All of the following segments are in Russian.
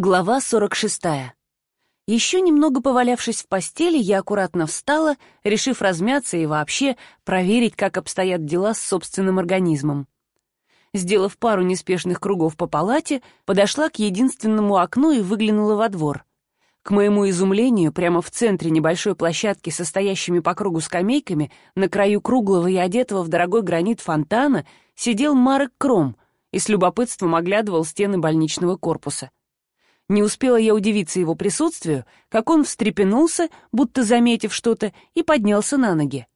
Глава 46. Еще немного повалявшись в постели, я аккуратно встала, решив размяться и вообще проверить, как обстоят дела с собственным организмом. Сделав пару неспешных кругов по палате, подошла к единственному окну и выглянула во двор. К моему изумлению, прямо в центре небольшой площадки, состоящими по кругу скамейками, на краю круглого и одетого в дорогой гранит фонтана, сидел Марек Кром и с любопытством оглядывал стены больничного корпуса. Не успела я удивиться его присутствию, как он встрепенулся, будто заметив что-то, и поднялся на ноги.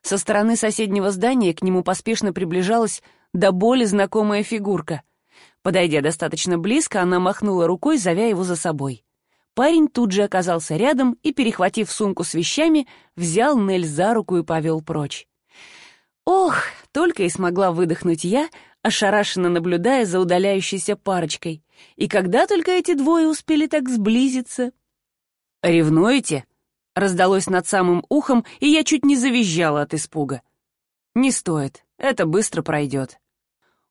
Со стороны соседнего здания к нему поспешно приближалась до боли знакомая фигурка. Подойдя достаточно близко, она махнула рукой, зовя его за собой. Парень тут же оказался рядом и, перехватив сумку с вещами, взял Нель за руку и повел прочь. Ох, только и смогла выдохнуть я, ошарашенно наблюдая за удаляющейся парочкой. И когда только эти двое успели так сблизиться? «Ревнуете?» — раздалось над самым ухом, и я чуть не завизжала от испуга. «Не стоит, это быстро пройдет».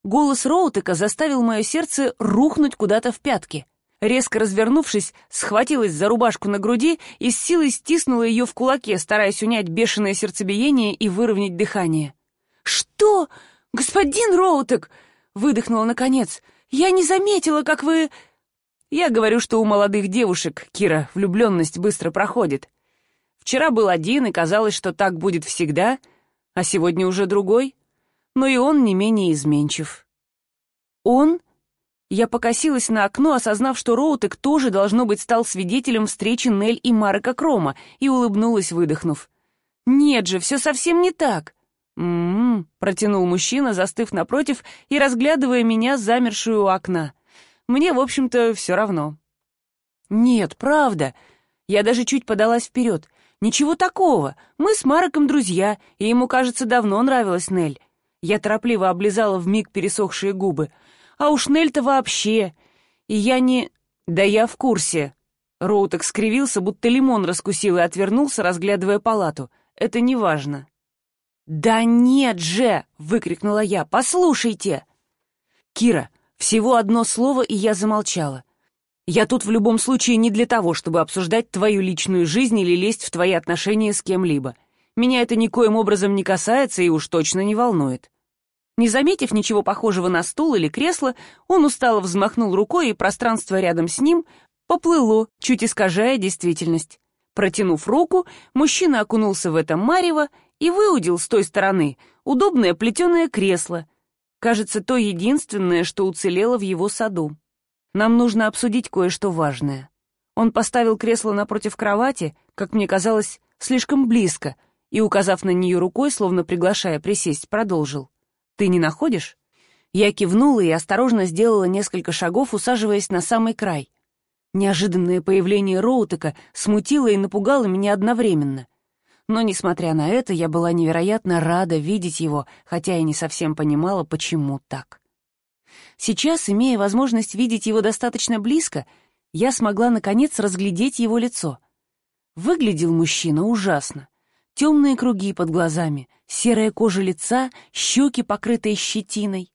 Голос Роутека заставил мое сердце рухнуть куда-то в пятки. Резко развернувшись, схватилась за рубашку на груди и с силой стиснула ее в кулаке, стараясь унять бешеное сердцебиение и выровнять дыхание. «Что? Господин Роутек!» — выдохнула наконец. «Я не заметила, как вы...» Я говорю, что у молодых девушек, Кира, влюбленность быстро проходит. Вчера был один, и казалось, что так будет всегда, а сегодня уже другой. Но и он не менее изменчив. Он? Я покосилась на окно, осознав, что Роутек тоже, должно быть, стал свидетелем встречи Нель и Марека Крома, и улыбнулась, выдохнув. «Нет же, все совсем не так!» «М-м-м», протянул мужчина, застыв напротив и разглядывая меня, замершую у окна. «Мне, в общем-то, все равно». «Нет, правда». Я даже чуть подалась вперед. «Ничего такого. Мы с Мароком друзья, и ему, кажется, давно нравилась Нель». Я торопливо облизала вмиг пересохшие губы. «А уж Нель-то вообще. И я не...» «Да я в курсе». Роутек скривился, будто лимон раскусил и отвернулся, разглядывая палату. «Это не важно». «Да нет же!» — выкрикнула я. «Послушайте!» «Кира, всего одно слово, и я замолчала. Я тут в любом случае не для того, чтобы обсуждать твою личную жизнь или лезть в твои отношения с кем-либо. Меня это никоим образом не касается и уж точно не волнует». Не заметив ничего похожего на стул или кресло, он устало взмахнул рукой, и пространство рядом с ним поплыло, чуть искажая действительность. Протянув руку, мужчина окунулся в это марево и выудил с той стороны удобное плетеное кресло. Кажется, то единственное, что уцелело в его саду. Нам нужно обсудить кое-что важное. Он поставил кресло напротив кровати, как мне казалось, слишком близко, и, указав на нее рукой, словно приглашая присесть, продолжил. «Ты не находишь?» Я кивнула и осторожно сделала несколько шагов, усаживаясь на самый край. Неожиданное появление Роутека смутило и напугало меня одновременно. Но, несмотря на это, я была невероятно рада видеть его, хотя и не совсем понимала, почему так. Сейчас, имея возможность видеть его достаточно близко, я смогла, наконец, разглядеть его лицо. Выглядел мужчина ужасно. Темные круги под глазами, серая кожа лица, щеки, покрытые щетиной.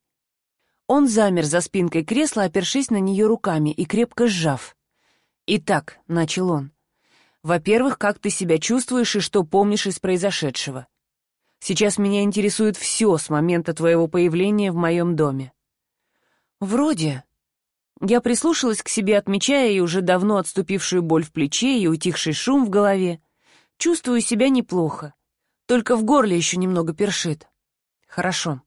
Он замер за спинкой кресла, опершись на нее руками и крепко сжав. «Итак», — начал он, во-первых, как ты себя чувствуешь и что помнишь из произошедшего. Сейчас меня интересует все с момента твоего появления в моем доме. Вроде. Я прислушалась к себе, отмечая и уже давно отступившую боль в плече и утихший шум в голове. Чувствую себя неплохо. Только в горле еще немного першит. Хорошо.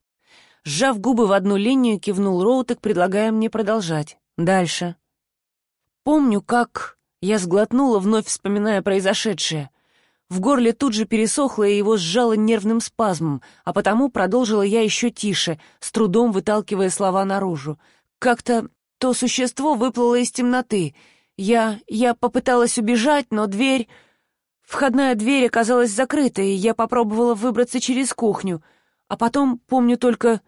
Сжав губы в одну линию, кивнул Роутек, предлагая мне продолжать. Дальше. Помню, как... Я сглотнула, вновь вспоминая произошедшее. В горле тут же пересохло и его сжало нервным спазмом, а потому продолжила я еще тише, с трудом выталкивая слова наружу. Как-то то существо выплыло из темноты. Я... я попыталась убежать, но дверь... Входная дверь оказалась закрытой, и я попробовала выбраться через кухню. А потом помню только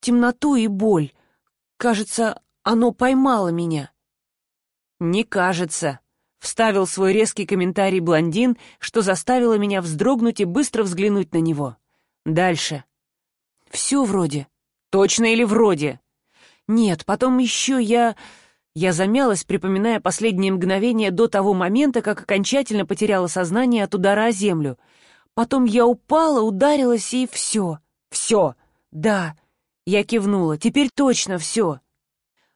темноту и боль. Кажется, оно поймало меня. «Не кажется», Вставил свой резкий комментарий блондин, что заставило меня вздрогнуть и быстро взглянуть на него. Дальше. «Все вроде». «Точно или вроде?» «Нет, потом еще я... Я замялась, припоминая последние мгновения до того момента, как окончательно потеряла сознание от удара о землю. Потом я упала, ударилась и все. Все. Да. Я кивнула. Теперь точно все.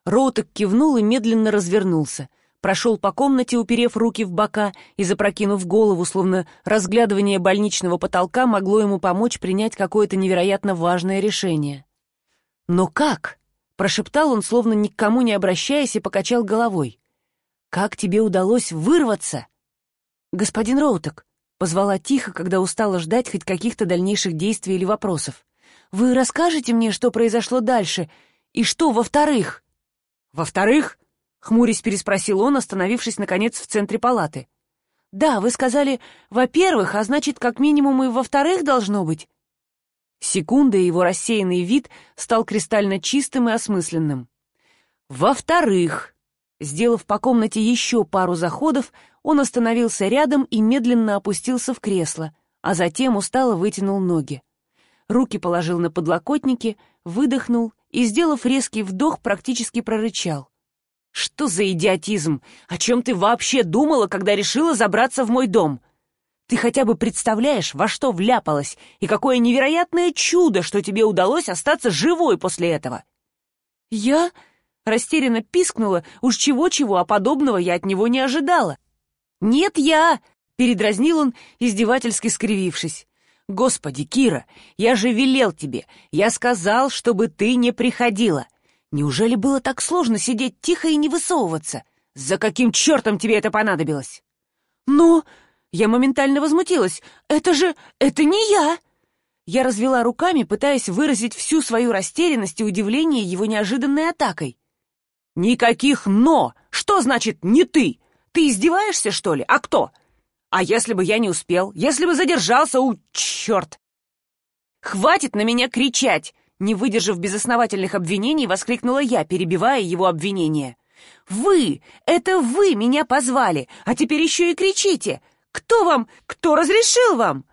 Роутек кивнул и медленно развернулся. Прошел по комнате, уперев руки в бока и запрокинув голову, словно разглядывание больничного потолка могло ему помочь принять какое-то невероятно важное решение. «Но как?» — прошептал он, словно ни к кому не обращаясь, и покачал головой. «Как тебе удалось вырваться?» «Господин Роутек», — позвала тихо, когда устала ждать хоть каких-то дальнейших действий или вопросов. «Вы расскажете мне, что произошло дальше? И что, во-вторых?» «Во-вторых?» — хмурясь переспросил он, остановившись, наконец, в центре палаты. «Да, вы сказали «во-первых», а значит, как минимум и «во-вторых» должно быть». Секунда, его рассеянный вид стал кристально чистым и осмысленным. «Во-вторых», сделав по комнате еще пару заходов, он остановился рядом и медленно опустился в кресло, а затем устало вытянул ноги. Руки положил на подлокотники, выдохнул и, сделав резкий вдох, практически прорычал. «Что за идиотизм? О чем ты вообще думала, когда решила забраться в мой дом? Ты хотя бы представляешь, во что вляпалась, и какое невероятное чудо, что тебе удалось остаться живой после этого!» «Я...» — растерянно пискнула, уж чего-чего, а подобного я от него не ожидала. «Нет, я!» — передразнил он, издевательски скривившись. «Господи, Кира, я же велел тебе, я сказал, чтобы ты не приходила. Неужели было так сложно сидеть тихо и не высовываться? За каким чертом тебе это понадобилось?» «Но...» Я моментально возмутилась. «Это же... это не я!» Я развела руками, пытаясь выразить всю свою растерянность и удивление его неожиданной атакой. «Никаких «но»! Что значит «не ты»? Ты издеваешься, что ли? А кто? А если бы я не успел? Если бы задержался? У, черт!» «Хватит на меня кричать!» Не выдержав безосновательных обвинений, воскликнула я, перебивая его обвинение. «Вы! Это вы меня позвали, а теперь еще и кричите! Кто вам? Кто разрешил вам?»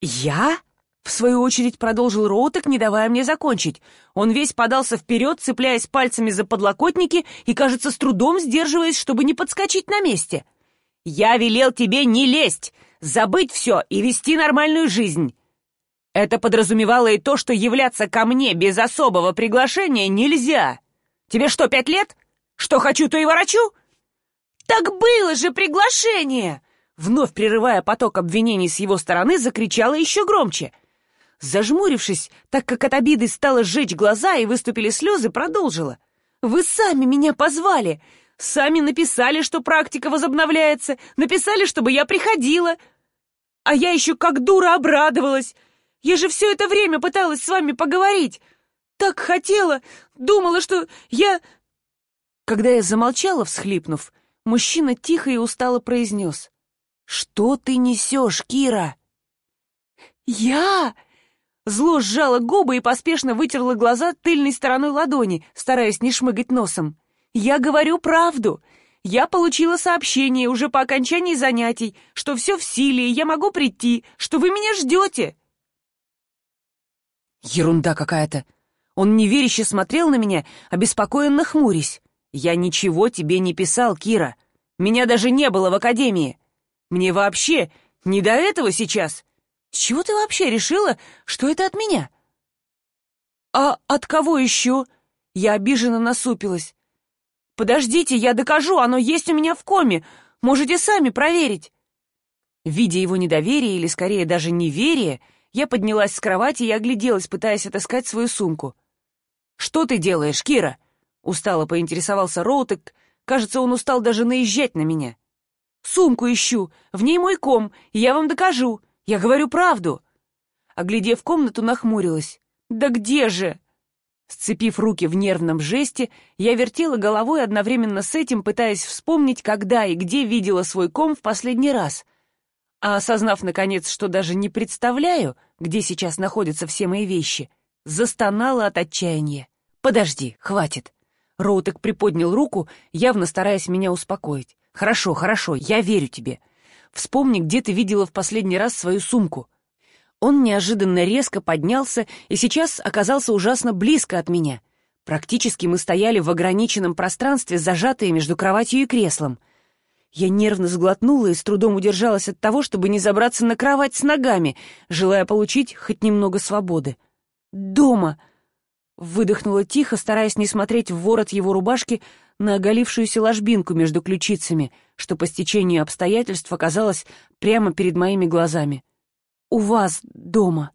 «Я?» — в свою очередь продолжил Роутек, не давая мне закончить. Он весь подался вперед, цепляясь пальцами за подлокотники и, кажется, с трудом сдерживаясь, чтобы не подскочить на месте. «Я велел тебе не лезть, забыть все и вести нормальную жизнь. Это подразумевало и то, что являться ко мне без особого приглашения нельзя. Тебе что, пять лет? Что хочу, то и ворочу?» «Так было же приглашение!» вновь прерывая поток обвинений с его стороны, закричала еще громче. Зажмурившись, так как от обиды стало сжечь глаза и выступили слезы, продолжила. «Вы сами меня позвали! Сами написали, что практика возобновляется, написали, чтобы я приходила. А я еще как дура обрадовалась. Я же все это время пыталась с вами поговорить. Так хотела, думала, что я...» Когда я замолчала, всхлипнув, мужчина тихо и устало произнес. «Что ты несешь, Кира?» «Я...» Зло сжала губы и поспешно вытерла глаза тыльной стороной ладони, стараясь не шмыгать носом. «Я говорю правду. Я получила сообщение уже по окончании занятий, что все в силе, и я могу прийти, что вы меня ждете». Ерунда какая-то. Он неверяще смотрел на меня, обеспокоенно хмурясь. «Я ничего тебе не писал, Кира. Меня даже не было в академии. Мне вообще не до этого сейчас. С чего ты вообще решила, что это от меня? А от кого еще? Я обиженно насупилась. Подождите, я докажу, оно есть у меня в коме. Можете сами проверить. Видя его недоверие, или скорее даже неверие, я поднялась с кровати и огляделась, пытаясь отыскать свою сумку. «Что ты делаешь, Кира?» Устало поинтересовался Роутек. Кажется, он устал даже наезжать на меня. Сумку ищу, в ней мой ком, я вам докажу. Я говорю правду. Оглядев комнату, нахмурилась. Да где же? Сцепив руки в нервном жесте, я вертела головой одновременно с этим, пытаясь вспомнить, когда и где видела свой ком в последний раз. А осознав, наконец, что даже не представляю, где сейчас находятся все мои вещи, застонала от отчаяния. «Подожди, хватит». Роутек приподнял руку, явно стараясь меня успокоить. «Хорошо, хорошо, я верю тебе. Вспомни, где ты видела в последний раз свою сумку». Он неожиданно резко поднялся и сейчас оказался ужасно близко от меня. Практически мы стояли в ограниченном пространстве, зажатые между кроватью и креслом. Я нервно сглотнула и с трудом удержалась от того, чтобы не забраться на кровать с ногами, желая получить хоть немного свободы. «Дома!» — выдохнула тихо, стараясь не смотреть в ворот его рубашки на оголившуюся ложбинку между ключицами, что по стечению обстоятельств оказалось прямо перед моими глазами. «У вас дома».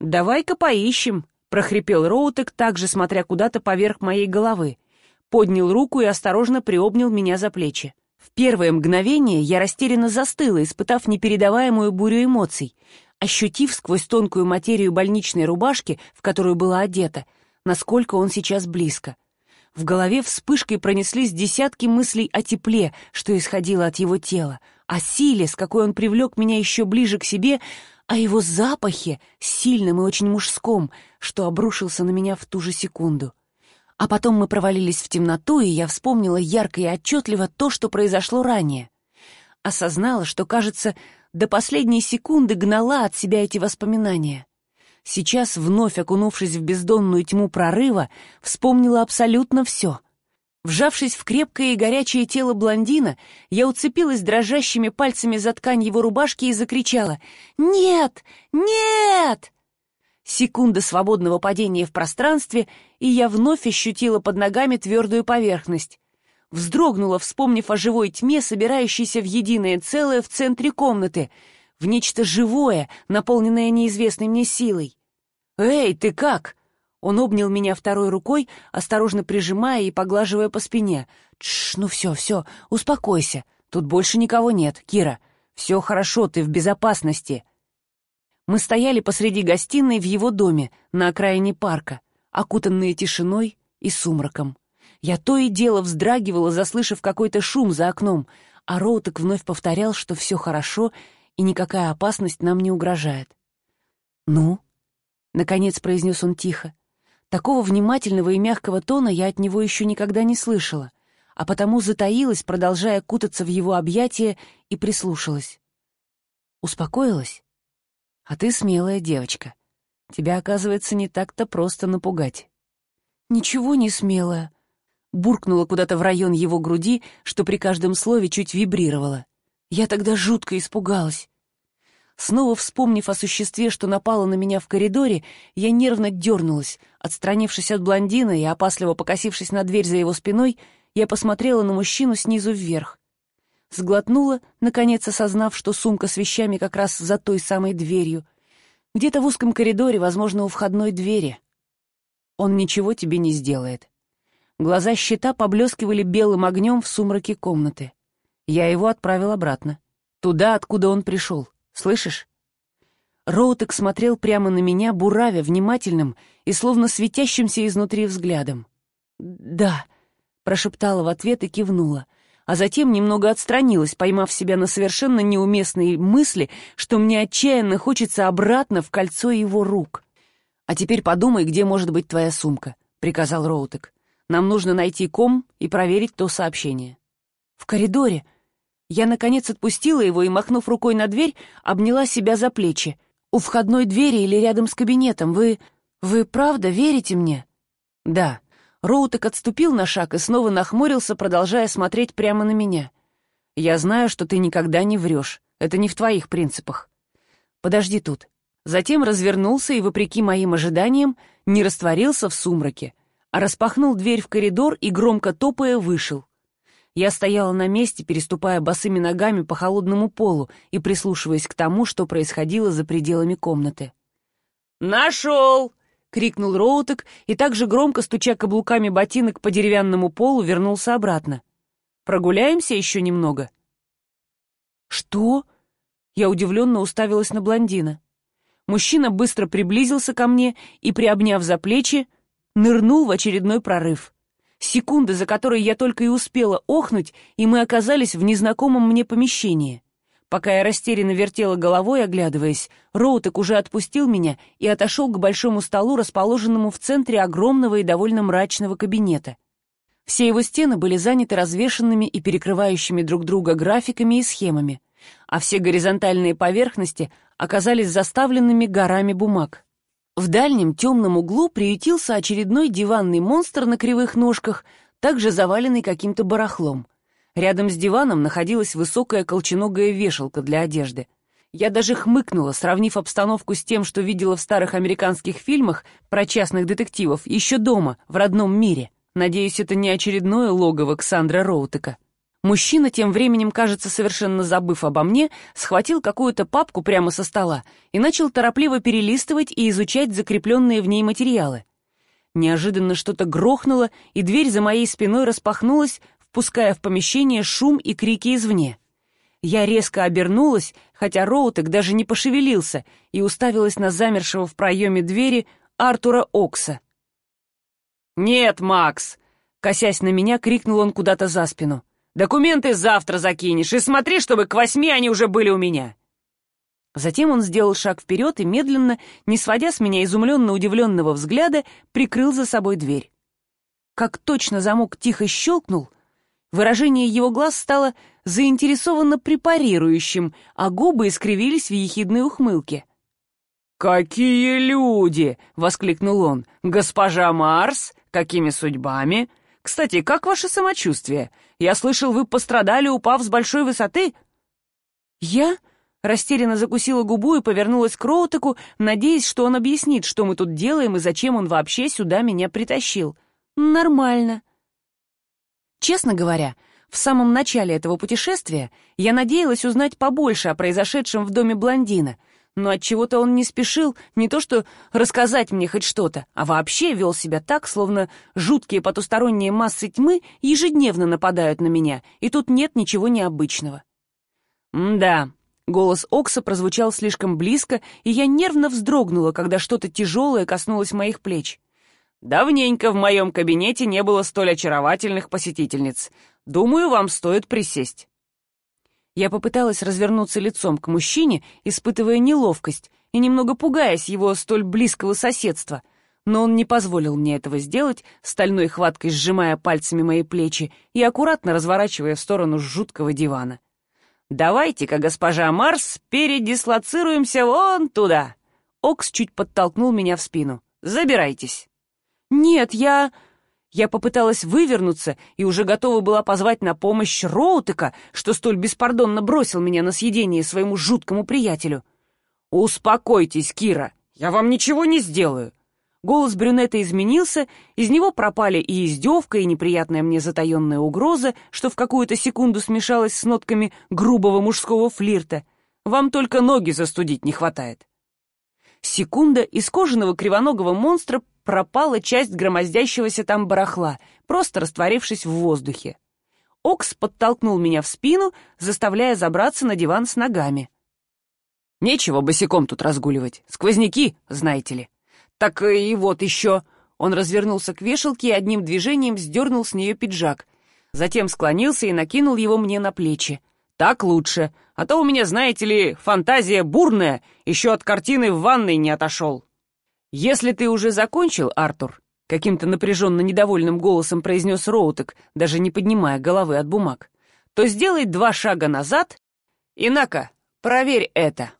«Давай-ка поищем», — прохрипел Роутек, также смотря куда-то поверх моей головы. Поднял руку и осторожно приобнял меня за плечи. В первое мгновение я растерянно застыла, испытав непередаваемую бурю эмоций, ощутив сквозь тонкую материю больничной рубашки, в которую была одета, насколько он сейчас близко. В голове вспышкой пронеслись десятки мыслей о тепле, что исходило от его тела, о силе, с какой он привлек меня еще ближе к себе, о его запахе, сильном и очень мужском, что обрушился на меня в ту же секунду. А потом мы провалились в темноту, и я вспомнила ярко и отчетливо то, что произошло ранее. Осознала, что, кажется, до последней секунды гнала от себя эти воспоминания. Сейчас, вновь окунувшись в бездонную тьму прорыва, вспомнила абсолютно все — Вжавшись в крепкое и горячее тело блондина, я уцепилась дрожащими пальцами за ткань его рубашки и закричала «Нет! Нет!». Секунда свободного падения в пространстве, и я вновь ощутила под ногами твердую поверхность. Вздрогнула, вспомнив о живой тьме, собирающейся в единое целое в центре комнаты, в нечто живое, наполненное неизвестной мне силой. «Эй, ты как?» Он обнял меня второй рукой, осторожно прижимая и поглаживая по спине. «Тш, ну все, все, успокойся. Тут больше никого нет, Кира. Все хорошо, ты в безопасности». Мы стояли посреди гостиной в его доме, на окраине парка, окутанные тишиной и сумраком. Я то и дело вздрагивала, заслышав какой-то шум за окном, а Роутек вновь повторял, что все хорошо и никакая опасность нам не угрожает. «Ну?» — наконец произнес он тихо. Такого внимательного и мягкого тона я от него еще никогда не слышала, а потому затаилась, продолжая кутаться в его объятия, и прислушалась. Успокоилась? А ты смелая девочка. Тебя, оказывается, не так-то просто напугать. Ничего не смелая. Буркнула куда-то в район его груди, что при каждом слове чуть вибрировало. Я тогда жутко испугалась. Снова вспомнив о существе, что напало на меня в коридоре, я нервно дернулась. Отстранившись от блондина и опасливо покосившись на дверь за его спиной, я посмотрела на мужчину снизу вверх. Сглотнула, наконец осознав, что сумка с вещами как раз за той самой дверью. Где-то в узком коридоре, возможно, у входной двери. Он ничего тебе не сделает. Глаза щита поблескивали белым огнем в сумраке комнаты. Я его отправил обратно. Туда, откуда он пришел. Слышишь?» Роутек смотрел прямо на меня, буравя внимательным и словно светящимся изнутри взглядом. «Да», — прошептала в ответ и кивнула, а затем немного отстранилась, поймав себя на совершенно неуместные мысли, что мне отчаянно хочется обратно в кольцо его рук. «А теперь подумай, где может быть твоя сумка», — приказал Роутек. «Нам нужно найти ком и проверить то сообщение». «В коридоре», я, наконец, отпустила его и, махнув рукой на дверь, обняла себя за плечи. «У входной двери или рядом с кабинетом вы... Вы правда верите мне?» «Да». Роутек отступил на шаг и снова нахмурился, продолжая смотреть прямо на меня. «Я знаю, что ты никогда не врешь. Это не в твоих принципах. Подожди тут». Затем развернулся и, вопреки моим ожиданиям, не растворился в сумраке, а распахнул дверь в коридор и, громко топая, вышел. Я стояла на месте, переступая босыми ногами по холодному полу и прислушиваясь к тому, что происходило за пределами комнаты. «Нашел!» — крикнул Роутек и также громко, стуча каблуками ботинок по деревянному полу, вернулся обратно. «Прогуляемся еще немного?» «Что?» — я удивленно уставилась на блондина. Мужчина быстро приблизился ко мне и, приобняв за плечи, нырнул в очередной прорыв. Секунда, за которой я только и успела охнуть, и мы оказались в незнакомом мне помещении. Пока я растерянно вертела головой, оглядываясь, Роутек уже отпустил меня и отошел к большому столу, расположенному в центре огромного и довольно мрачного кабинета. Все его стены были заняты развешенными и перекрывающими друг друга графиками и схемами, а все горизонтальные поверхности оказались заставленными горами бумаг. В дальнем темном углу приютился очередной диванный монстр на кривых ножках, также заваленный каким-то барахлом. Рядом с диваном находилась высокая колченогая вешалка для одежды. Я даже хмыкнула, сравнив обстановку с тем, что видела в старых американских фильмах про частных детективов еще дома, в родном мире. Надеюсь, это не очередное логово Ксандра Роутека. Мужчина, тем временем, кажется, совершенно забыв обо мне, схватил какую-то папку прямо со стола и начал торопливо перелистывать и изучать закрепленные в ней материалы. Неожиданно что-то грохнуло, и дверь за моей спиной распахнулась, впуская в помещение шум и крики извне. Я резко обернулась, хотя Роутек даже не пошевелился, и уставилась на замершего в проеме двери Артура Окса. «Нет, Макс!» — косясь на меня, крикнул он куда-то за спину. Документы завтра закинешь, и смотри, чтобы к восьми они уже были у меня». Затем он сделал шаг вперед и медленно, не сводя с меня изумленно-удивленного взгляда, прикрыл за собой дверь. Как точно замок тихо щелкнул, выражение его глаз стало заинтересованно препарирующим, а губы искривились в ехидной ухмылке. «Какие люди!» — воскликнул он. «Госпожа Марс? Какими судьбами? Кстати, как ваше самочувствие? Я слышал, вы пострадали, упав с большой высоты?» «Я?» — растерянно закусила губу и повернулась к Роутеку, надеясь, что он объяснит, что мы тут делаем и зачем он вообще сюда меня притащил. «Нормально». Честно говоря, в самом начале этого путешествия я надеялась узнать побольше о произошедшем в доме блондина — но от чего то он не спешил не то что рассказать мне хоть что-то, а вообще вел себя так, словно жуткие потусторонние массы тьмы ежедневно нападают на меня, и тут нет ничего необычного. «Да», — голос Окса прозвучал слишком близко, и я нервно вздрогнула, когда что-то тяжелое коснулось моих плеч. «Давненько в моем кабинете не было столь очаровательных посетительниц. Думаю, вам стоит присесть». Я попыталась развернуться лицом к мужчине, испытывая неловкость и немного пугаясь его столь близкого соседства, но он не позволил мне этого сделать, стальной хваткой сжимая пальцами мои плечи и аккуратно разворачивая в сторону жуткого дивана. «Давайте-ка, госпожа Марс, передислоцируемся вон туда!» Окс чуть подтолкнул меня в спину. «Забирайтесь!» «Нет, я...» Я попыталась вывернуться и уже готова была позвать на помощь Роутека, что столь беспардонно бросил меня на съедение своему жуткому приятелю. «Успокойтесь, Кира, я вам ничего не сделаю». Голос брюнета изменился, из него пропали и издевка, и неприятная мне затаенная угроза, что в какую-то секунду смешалась с нотками грубого мужского флирта. «Вам только ноги застудить не хватает». Секунда из кожаного кривоногого монстра пропала часть громоздящегося там барахла, просто растворившись в воздухе. Окс подтолкнул меня в спину, заставляя забраться на диван с ногами. «Нечего босиком тут разгуливать. Сквозняки, знаете ли. Так и вот еще...» Он развернулся к вешалке и одним движением сдернул с нее пиджак. Затем склонился и накинул его мне на плечи. «Так лучше, а то у меня, знаете ли, фантазия бурная, еще от картины в ванной не отошел». «Если ты уже закончил, Артур», — каким-то напряженно недовольным голосом произнес Роутек, даже не поднимая головы от бумаг, «то сделай два шага назад и, на проверь это».